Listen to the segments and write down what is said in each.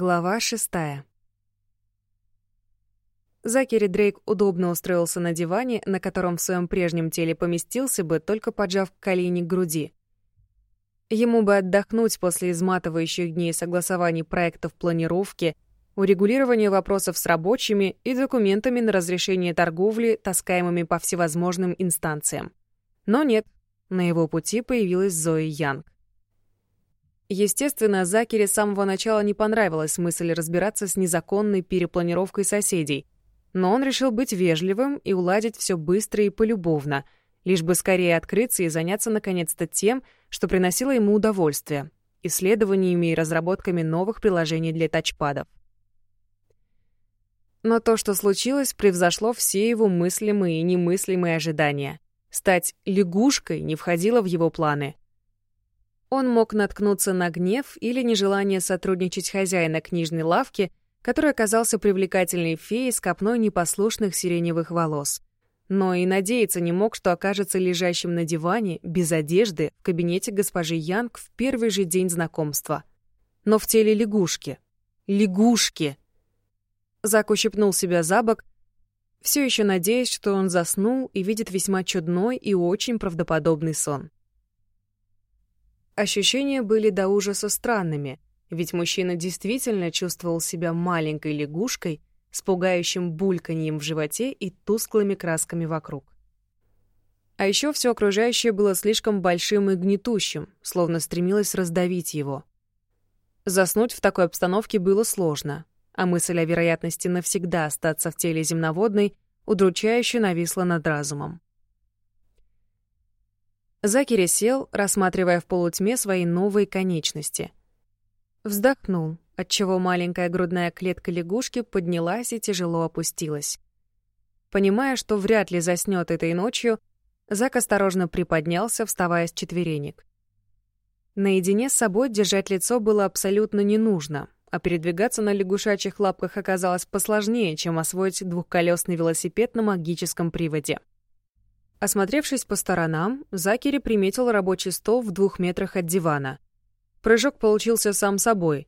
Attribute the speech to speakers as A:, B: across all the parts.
A: Глава шестая. Закери Дрейк удобно устроился на диване, на котором в своем прежнем теле поместился бы, только поджав колени к груди. Ему бы отдохнуть после изматывающих дней согласований проектов планировки, урегулирования вопросов с рабочими и документами на разрешение торговли, таскаемыми по всевозможным инстанциям. Но нет, на его пути появилась Зои Янг. Естественно, Закере с самого начала не понравилась мысль разбираться с незаконной перепланировкой соседей, но он решил быть вежливым и уладить все быстро и полюбовно, лишь бы скорее открыться и заняться наконец-то тем, что приносило ему удовольствие — исследованиями и разработками новых приложений для тачпадов. Но то, что случилось, превзошло все его мыслимые и немыслимые ожидания. Стать лягушкой не входило в его планы — он мог наткнуться на гнев или нежелание сотрудничать хозяина книжной лавки, который оказался привлекательной феей с копной непослушных сиреневых волос. Но и надеяться не мог, что окажется лежащим на диване, без одежды, в кабинете госпожи Янг в первый же день знакомства. Но в теле лягушки. Лягушки! Зак ущипнул себя за бок, все еще надеясь, что он заснул и видит весьма чудной и очень правдоподобный сон. Ощущения были до ужаса странными, ведь мужчина действительно чувствовал себя маленькой лягушкой с пугающим бульканьем в животе и тусклыми красками вокруг. А еще все окружающее было слишком большим и гнетущим, словно стремилось раздавить его. Заснуть в такой обстановке было сложно, а мысль о вероятности навсегда остаться в теле земноводной удручающе нависла над разумом. Закери сел, рассматривая в полутьме свои новые конечности. Вздохнул, отчего маленькая грудная клетка лягушки поднялась и тяжело опустилась. Понимая, что вряд ли заснёт этой ночью, Зак осторожно приподнялся, вставая с четверенек. Наедине с собой держать лицо было абсолютно не нужно, а передвигаться на лягушачьих лапках оказалось посложнее, чем освоить двухколесный велосипед на магическом приводе. Осмотревшись по сторонам, Закери приметил рабочий стол в двух метрах от дивана. Прыжок получился сам собой.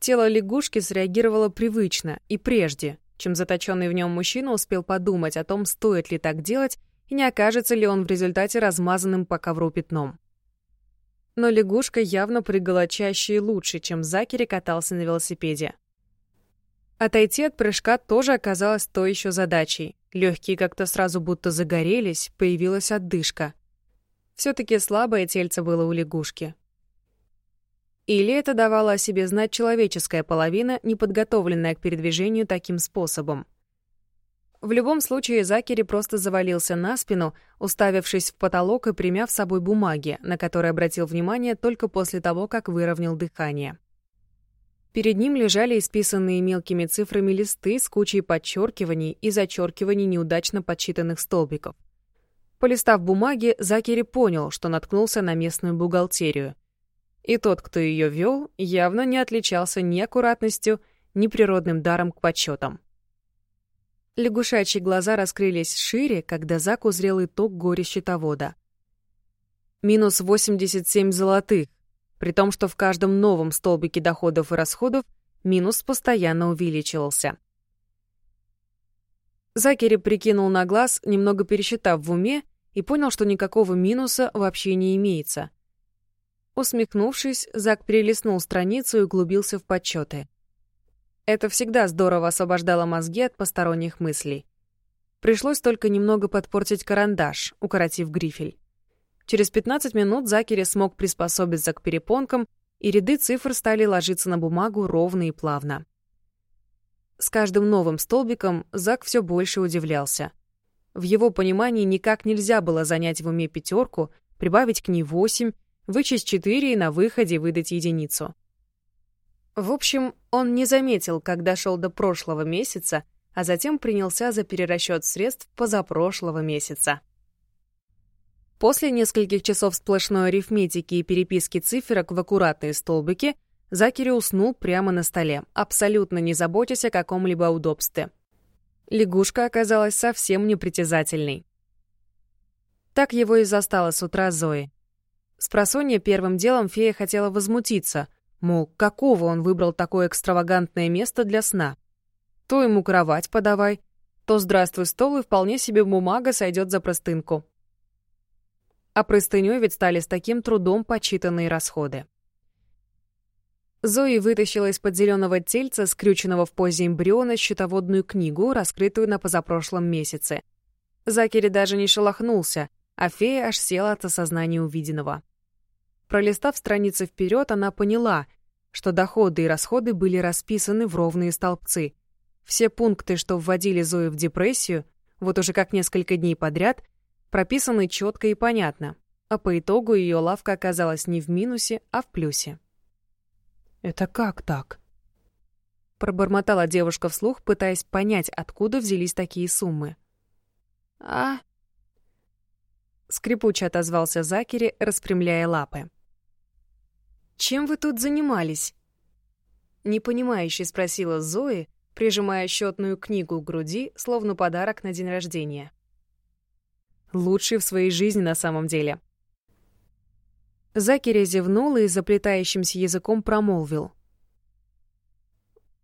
A: Тело лягушки среагировало привычно и прежде, чем заточенный в нем мужчина успел подумать о том, стоит ли так делать и не окажется ли он в результате размазанным по ковру пятном. Но лягушка явно прыгала чаще и лучше, чем Закери катался на велосипеде. Отойти от прыжка тоже оказалось то еще задачей. Легкие как-то сразу будто загорелись, появилась отдышка. Все-таки слабое тельце было у лягушки. Или это давало о себе знать человеческая половина, не подготовленная к передвижению таким способом. В любом случае, Закери просто завалился на спину, уставившись в потолок и примяв собой бумаги, на которые обратил внимание только после того, как выровнял дыхание. Перед ним лежали исписанные мелкими цифрами листы с кучей подчеркиваний и зачеркиваний неудачно подсчитанных столбиков. Полистав бумаги, Закери понял, что наткнулся на местную бухгалтерию. И тот, кто ее вел, явно не отличался ни аккуратностью, ни природным даром к подсчетам. Лягушачьи глаза раскрылись шире, когда Зак узрел итог горя счетовода. Минус 87 золотых, при том, что в каждом новом столбике доходов и расходов минус постоянно увеличивался. Закери прикинул на глаз, немного пересчитав в уме, и понял, что никакого минуса вообще не имеется. Усмехнувшись, Зак перелистнул страницу и углубился в подсчеты. Это всегда здорово освобождало мозги от посторонних мыслей. Пришлось только немного подпортить карандаш, укоротив грифель. Через 15 минут Закери смог приспособиться к перепонкам, и ряды цифр стали ложиться на бумагу ровно и плавно. С каждым новым столбиком Зак все больше удивлялся. В его понимании никак нельзя было занять в уме пятерку, прибавить к ней восемь, вычесть четыре и на выходе выдать единицу. В общем, он не заметил, как дошел до прошлого месяца, а затем принялся за перерасчет средств позапрошлого месяца. После нескольких часов сплошной арифметики и переписки циферок в аккуратные столбики, Закери уснул прямо на столе, абсолютно не заботясь о каком-либо удобстве. Лягушка оказалась совсем непритязательной. Так его и застала с утра Зои. С просонья первым делом фея хотела возмутиться, Мол, какого он выбрал такое экстравагантное место для сна? То ему кровать подавай, то здравствуй стол и вполне себе бумага сойдет за простынку. А простынёй ведь стали с таким трудом почитанные расходы. Зои вытащила из-под зеленого тельца, скрюченного в позе эмбриона, счетоводную книгу, раскрытую на позапрошлом месяце. Закери даже не шелохнулся, а фея аж села от осознания увиденного. Пролистав страницы вперед, она поняла, что доходы и расходы были расписаны в ровные столбцы. Все пункты, что вводили Зою в депрессию, вот уже как несколько дней подряд, прописаны четко и понятно, а по итогу ее лавка оказалась не в минусе, а в плюсе.
B: «Это как так?»
A: Пробормотала девушка вслух, пытаясь понять, откуда взялись такие суммы. «А...» Скрипуче отозвался Закери, распрямляя лапы. «Чем вы тут занимались?» Непонимающе спросила Зои, прижимая счетную книгу к груди, словно подарок на день рождения. Лучший в своей жизни на самом деле. Закери зевнул и заплетающимся языком промолвил.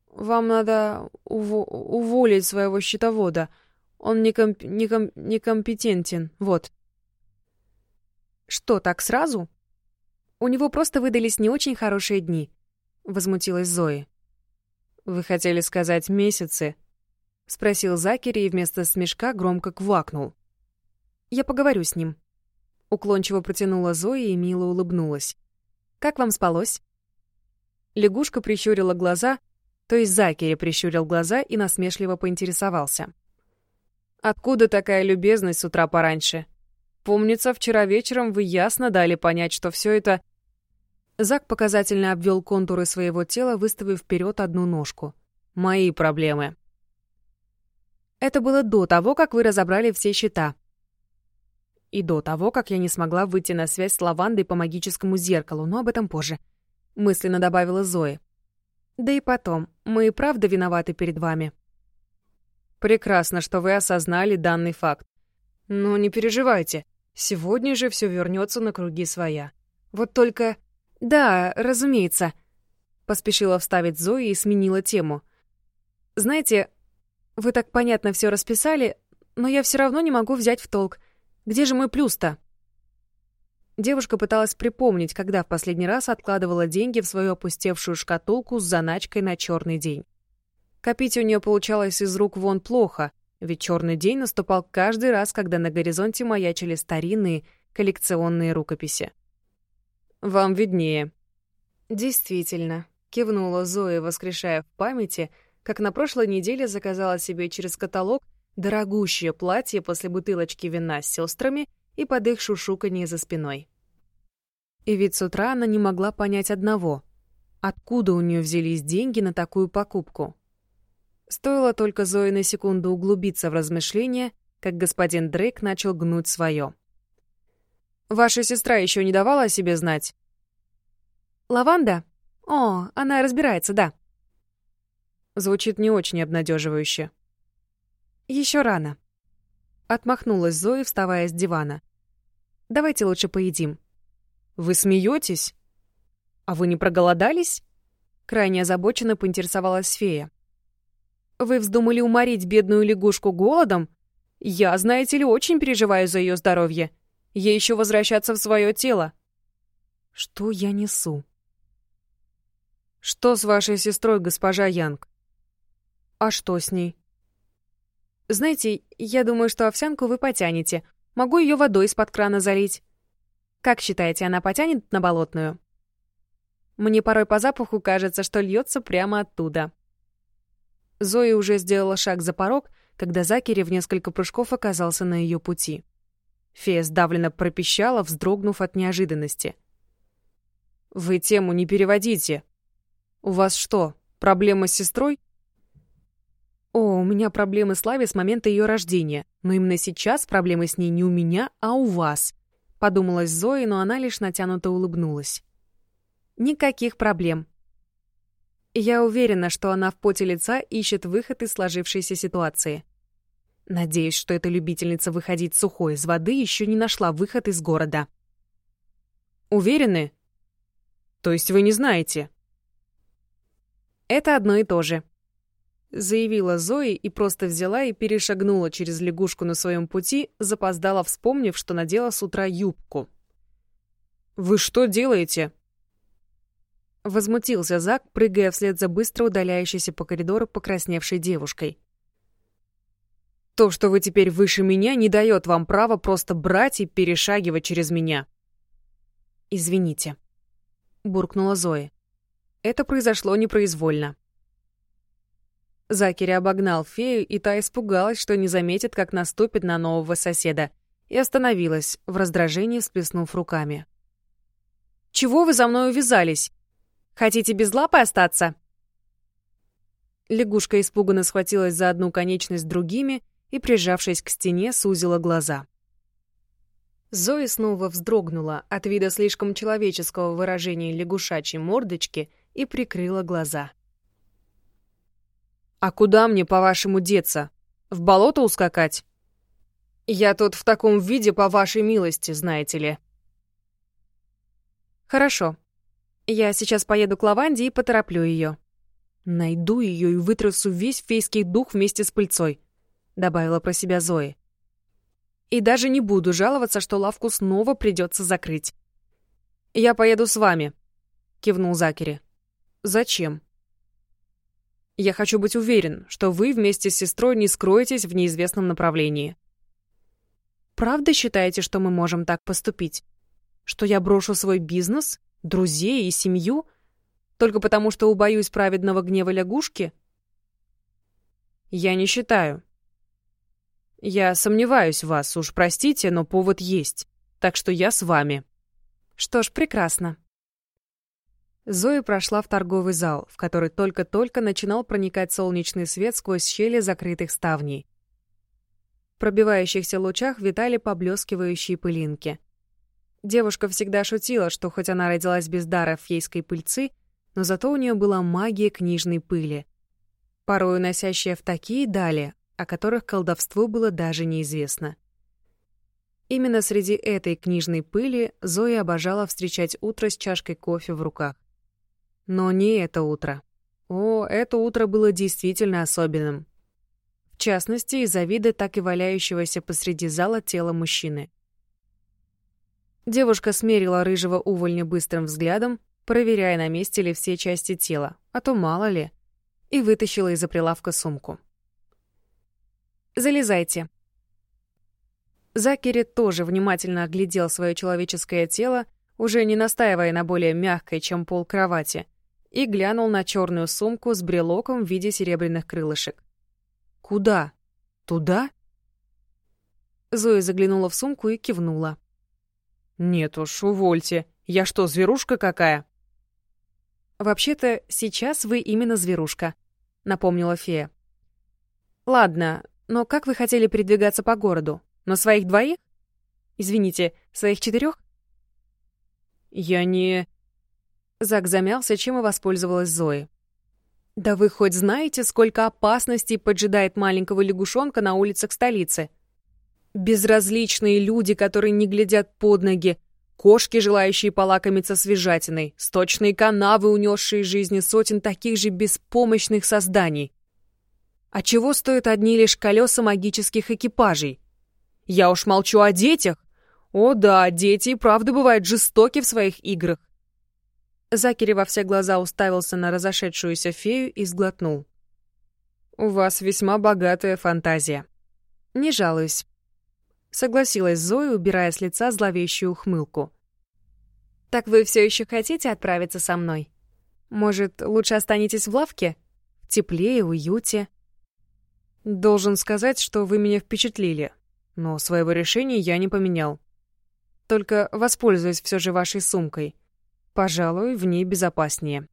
A: «Вам надо ув уволить своего счетовода. Он некомп неком некомпетентен. Вот». «Что, так сразу?» «У него просто выдались не очень хорошие дни», — возмутилась Зои. «Вы хотели сказать месяцы?» — спросил Закери и вместо смешка громко квакнул. «Я поговорю с ним». Уклончиво протянула Зоя и мило улыбнулась. «Как вам спалось?» Лягушка прищурила глаза, то есть Закери прищурил глаза и насмешливо поинтересовался. «Откуда такая любезность с утра пораньше? Помнится, вчера вечером вы ясно дали понять, что все это...» Зак показательно обвел контуры своего тела, выставив вперед одну ножку. «Мои проблемы». «Это было до того, как вы разобрали все счета», и до того, как я не смогла выйти на связь с лавандой по магическому зеркалу, но об этом позже. Мысленно добавила Зои. Да и потом, мы и правда виноваты перед вами. Прекрасно, что вы осознали данный факт. Но не переживайте, сегодня же все вернется на круги своя. Вот только... Да, разумеется. Поспешила вставить Зои и сменила тему. Знаете, вы так понятно все расписали, но я все равно не могу взять в толк — где же мой плюс-то?» Девушка пыталась припомнить, когда в последний раз откладывала деньги в свою опустевшую шкатулку с заначкой на черный день. Копить у нее получалось из рук вон плохо, ведь черный день наступал каждый раз, когда на горизонте маячили старинные коллекционные рукописи. «Вам виднее». «Действительно», — кивнула Зоя, воскрешая в памяти, как на прошлой неделе заказала себе через каталог дорогущее платье после бутылочки вина с сестрами и под их шушуканье за спиной. И ведь с утра она не могла понять одного — откуда у нее взялись деньги на такую покупку. Стоило только Зое на секунду углубиться в размышления, как господин Дрейк начал гнуть свое. «Ваша сестра еще не давала о себе знать?» «Лаванда? О, она разбирается, да». Звучит не очень обнадеживающе. Еще рано. Отмахнулась Зоя, вставая с дивана. Давайте лучше поедим. Вы смеетесь? А вы не проголодались? Крайне озабоченно поинтересовалась фея. Вы вздумали уморить бедную лягушку голодом? Я, знаете ли, очень переживаю за ее здоровье. Ей еще возвращаться в свое тело. Что я несу? Что с вашей сестрой, госпожа Янг? А что с ней? Знаете, я думаю, что овсянку вы потянете. Могу ее водой из-под крана залить. Как считаете, она потянет на болотную? Мне порой по запаху кажется, что льется прямо оттуда. Зоя уже сделала шаг за порог, когда Закери в несколько прыжков оказался на ее пути. Фея сдавленно пропищала, вздрогнув от неожиданности. «Вы тему не переводите. У вас что, проблема с сестрой?» О, у меня проблемы с Лави с момента ее рождения, но именно сейчас проблемы с ней не у меня, а у вас. Подумалась Зои, но она лишь натянуто улыбнулась. Никаких проблем. Я уверена, что она в поте лица ищет выход из сложившейся ситуации. Надеюсь, что эта любительница выходить сухой из воды еще не нашла выход из города. Уверены? То есть вы не знаете? Это одно и то же. Заявила Зои и просто взяла и перешагнула через лягушку на своем пути, запоздала, вспомнив, что надела с утра юбку. «Вы что делаете?» Возмутился Зак, прыгая вслед за быстро удаляющейся по коридору покрасневшей девушкой. «То, что вы теперь выше меня, не дает вам права просто брать и перешагивать через меня». «Извините», — буркнула Зоя. «Это произошло непроизвольно». Закери обогнал фею, и та испугалась, что не заметит, как наступит на нового соседа, и остановилась, в раздражении всплеснув руками. «Чего вы за мной увязались? Хотите без лапы остаться?» Лягушка испуганно схватилась за одну конечность другими и, прижавшись к стене, сузила глаза. Зои снова вздрогнула от вида слишком человеческого выражения лягушачьей мордочки и прикрыла глаза. «А куда мне, по-вашему, деться? В болото ускакать?» «Я тут в таком виде по вашей милости, знаете ли». «Хорошо. Я сейчас поеду к Лаванде и потороплю ее. Найду ее и вытрясу весь фейский дух вместе с пыльцой», — добавила про себя Зои. «И даже не буду жаловаться, что лавку снова придется закрыть». «Я поеду с вами», — кивнул Закери. «Зачем?» Я хочу быть уверен, что вы вместе с сестрой не скроетесь в неизвестном направлении. Правда считаете, что мы можем так поступить? Что я брошу свой бизнес, друзей и семью только потому, что убоюсь праведного гнева лягушки? Я не считаю. Я сомневаюсь в вас, уж простите, но повод есть. Так что я с вами. Что ж, прекрасно. Зоя прошла в торговый зал, в который только-только начинал проникать солнечный свет сквозь щели закрытых ставней. В пробивающихся лучах витали поблескивающие пылинки. Девушка всегда шутила, что хоть она родилась без дара фейской пыльцы, но зато у нее была магия книжной пыли, порой уносящая в такие дали, о которых колдовству было даже неизвестно. Именно среди этой книжной пыли Зоя обожала встречать утро с чашкой кофе в руках. Но не это утро. О, это утро было действительно особенным. В частности, из-за вида так и валяющегося посреди зала тела мужчины. Девушка смерила рыжего увольня быстрым взглядом, проверяя, на месте ли все части тела, а то мало ли, и вытащила из-за прилавка сумку. «Залезайте». Закери тоже внимательно оглядел свое человеческое тело, уже не настаивая на более мягкой, чем пол кровати — и глянул на черную сумку с брелоком в виде серебряных крылышек. «Куда? Туда?» Зоя заглянула в сумку и кивнула. «Нет уж, увольте. Я что, зверушка какая?» «Вообще-то, сейчас вы именно зверушка», — напомнила фея. «Ладно, но как вы хотели передвигаться по городу? На своих двоих? Извините, своих четырех? «Я не...» Зак замялся, чем и воспользовалась Зои. «Да вы хоть знаете, сколько опасностей поджидает маленького лягушонка на улицах столицы? Безразличные люди, которые не глядят под ноги, кошки, желающие полакомиться свежатиной, сточные канавы, унесшие жизни сотен таких же беспомощных созданий. А чего стоят одни лишь колеса магических экипажей? Я уж молчу о детях. О да, дети и правда бывают жестоки в своих играх. Закери во все глаза уставился на разошедшуюся фею и сглотнул. «У вас весьма богатая фантазия». «Не жалуюсь», — согласилась Зоя, убирая с лица зловещую ухмылку. «Так вы все еще хотите отправиться со мной? Может, лучше останетесь в лавке? В тепле уюте?» «Должен сказать, что вы меня впечатлили, но своего решения я не поменял. Только воспользуюсь все же вашей сумкой». Пожалуй, в ней безопаснее.